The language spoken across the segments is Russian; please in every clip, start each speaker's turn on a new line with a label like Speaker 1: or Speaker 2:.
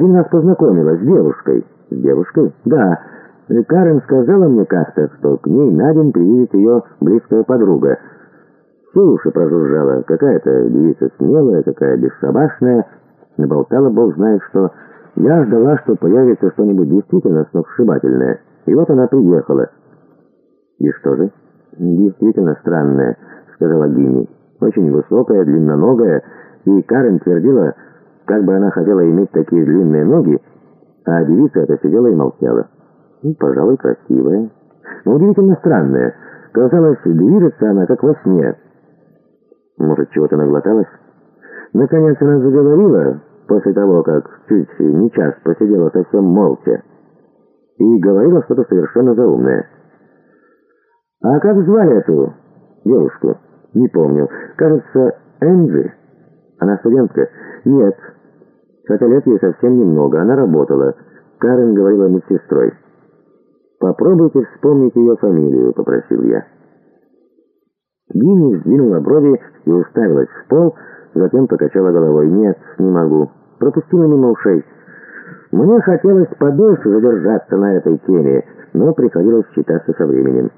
Speaker 1: один раз познакомила с девушкой. С девушкой? Да. Карен сказала мне как-то, что к ней на день приедет ее близкая подруга. Все уши прожужжала. Какая-то девица смелая, какая бесшабашная. Наболтала бог знает что. Я ждала, что появится что-нибудь действительно сногсшибательное. И вот она приехала. И что же? Действительно странное, сказала Гинни. Очень высокая, длинноногая, и Карен твердила, как бы она хотела иметь такие длинные ноги, а девица эта сидела и молчала. И, пожалуй, красивая. Но удивительно странная. Казалось, движется она, как во сне. Может, чего-то наглоталась? Наконец она заговорила, после того, как чуть не час посидела совсем молча, и говорила что-то совершенно заумное. «А как звали эту девушку?» «Не помню. Кажется, Энджи. Она студентка?» «Нет. Хотя лет ей совсем немного. Она работала. Карен говорила медсестрой». «Попробуйте вспомнить ее фамилию», — попросил я. Гинни сдвинула брови и уставилась в пол, затем покачала головой. «Нет, не могу. Пропустила мимо ушей». Мне хотелось подольше задержаться на этой теме, но приходилось считаться со временем.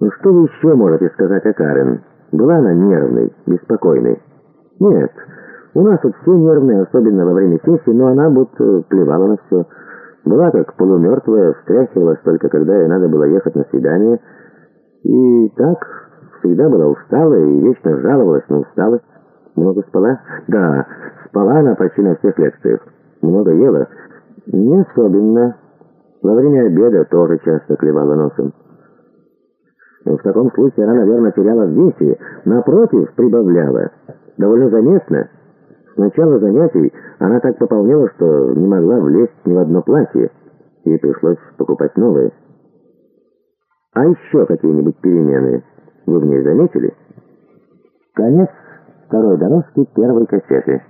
Speaker 1: «Ну что вы еще можете сказать о Карен? Была она нервной, беспокойной?» «Нет, у нас тут все нервные, особенно во время сессии, но она будто плевала на все. Была как полумертвая, встряхивалась только, когда ей надо было ехать на свидание. И так всегда была усталая и вечно жаловалась на усталость. Много спала? Да, спала она почти на всех лекциях. Много ела? Не особенно. Во время обеда тоже часто клевала носом. В таком случае она, наверное, теряла в весе, напротив, прибавляла. Довольно заметно. С начала занятий она так пополнела, что не могла влезть ни в одно платье, и пришлось покупать новое. А еще какие-нибудь перемены вы в ней заметили? Конец второй дорожки первой кассеты.